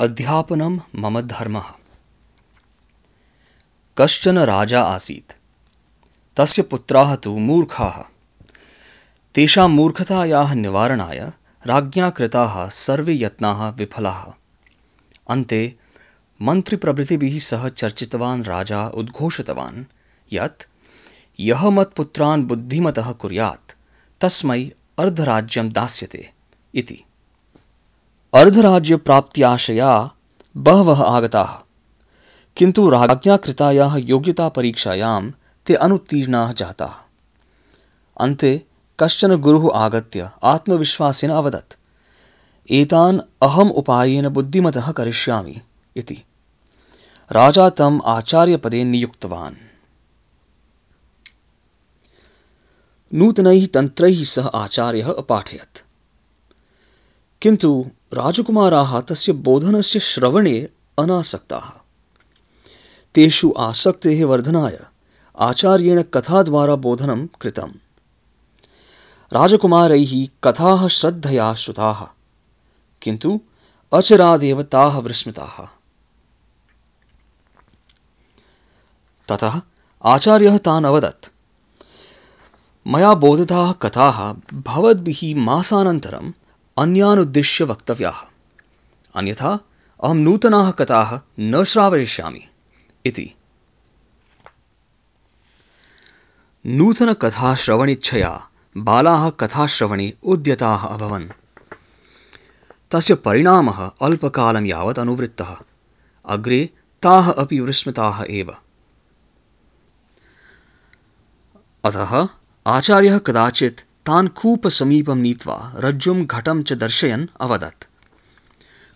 अध्यापनं मम धर्मः। कश्चन राजा आसीत्। तस्य पुत्राः तु मूर्खाः। तेषां मूर्खतायाः निवारणाय राज्ञा कृताः सर्वे यत्नाः विफलाः। अन्ते मन्त्रिप्रभृतिभिः सह चर्चितवान् राजा उद्घोषितवान् यत् यः मत्पुत्रान् बुद्धिमतः कुर्यात्, तस्मै अर्धराज्यं दास्यते इति। अर्धराज्यप्राप्त्याशया बहवः आगताः। किन्तु राज्ञाकृतायाः योग्यतापरीक्षायां ते अनुत्तीर्णाः जाताः। अन्ते कश्चन गुरुः आगत्य आत्मविश्वासेन अवदत्, एतान् अहम् उपायेन बुद्धिमतः करिष्यामि इति। राजा तम् आचार्यपदे नियुक्तवान्। नूतनैः तन्त्रैः सह आचार्यः अपाठयत्। किन्तु राजकुमाराः तस्य बोधनस्य श्रवणे अनासक्ताः। तेषु आसक्तेः वर्धनाय आचार्येण कथाद्वारा बोधनं कृतम्। राजकुमारैः कथाः श्रद्धया श्रुताः, किन्तु अचरादेव ताः विस्मृताः। ततः आचार्यः तान् अवदत्, मया बोधिताः कथाः भवद्भिः मासानन्तरम् अन्यान् उद्दिश्य वक्तव्याः। अन्यथा, अहं नूतनाः कथाः न श्रावयिष्यामि। इति। नूतनकथाश्रवणिच्छया बालाः कथाश्रवणे उद्यताः अभवन्। तस्य परिणामः अल्पकालं यावत् अनुवृत्तः। अग्रे ताः अपि विस्मृताः एव। अतः आचार्यः कदाचित् तान् कूपसमीपं नीत्वा रज्जुं घटं च दर्शयन् अवदत्।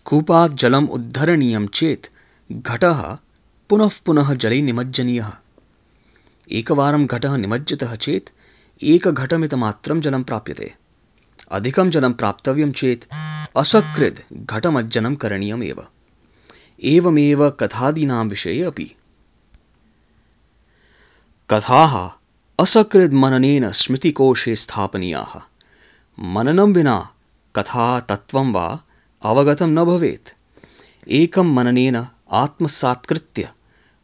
कूपात् जलम् उद्धरणीयं चेत् घटः पुनः पुनः जले निमज्जनीयः। एकवारं घटः निमज्जितः चेत् एकघटमितमात्रं जलं प्राप्यते। अधिकं जलं प्राप्तव्यं चेत् असकृद् घटमज्जनं करणीयमेव। एवमेव कथादीनां विषये अपि। कथाः असकृद्मननेन स्मृतिकोशे स्थापनीयाः। मननं विना कथा तत्त्वं वा अवगतं न भवेत्। एकं मननेन आत्मसात्कृत्य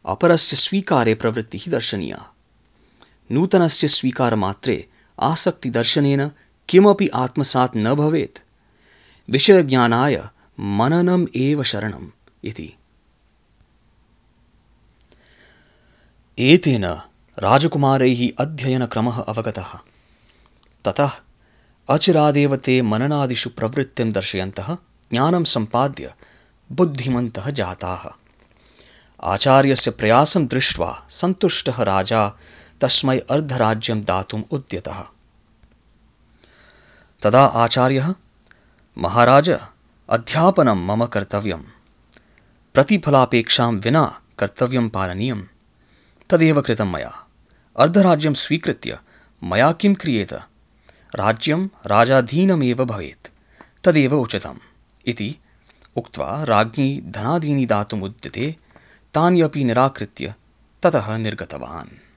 अपरस्य स्वीकारे प्रवृत्तिः दर्शनीया। नूतनस्य स्वीकारमात्रे आसक्तिदर्शनेन किमपि आत्मसात् न भवेत्। विषयज्ञानाय मननम् एव शरणम् इति। एतेन राजकुमारैः अध्ययनक्रमः अवगतः। ततः अचिरादेव ते मननादिषु प्रवृत्तिं दर्शयन्तः ज्ञानं सम्पाद्य बुद्धिमन्तः जाताः। आचार्यस्य प्रयासं दृष्ट्वा सन्तुष्टः राजा तस्मै अर्धराज्यं दातुम् उद्यतः। तदा आचार्यः, महाराज, अध्यापनं मम कर्तव्यं प्रतिफलापेक्षां विना कर्तव्यं पालनीयं तदेव कृतं मया। अर्धराज्यं स्वीकृत्य मया किं क्रियेत? राज्यं राजाधीनमेव भवेत्, तदेव उचितम् इति उक्त्वा राज्ञी धनादीनि दातुमुद्यते तानि अपि निराकृत्य ततः निर्गतवान्।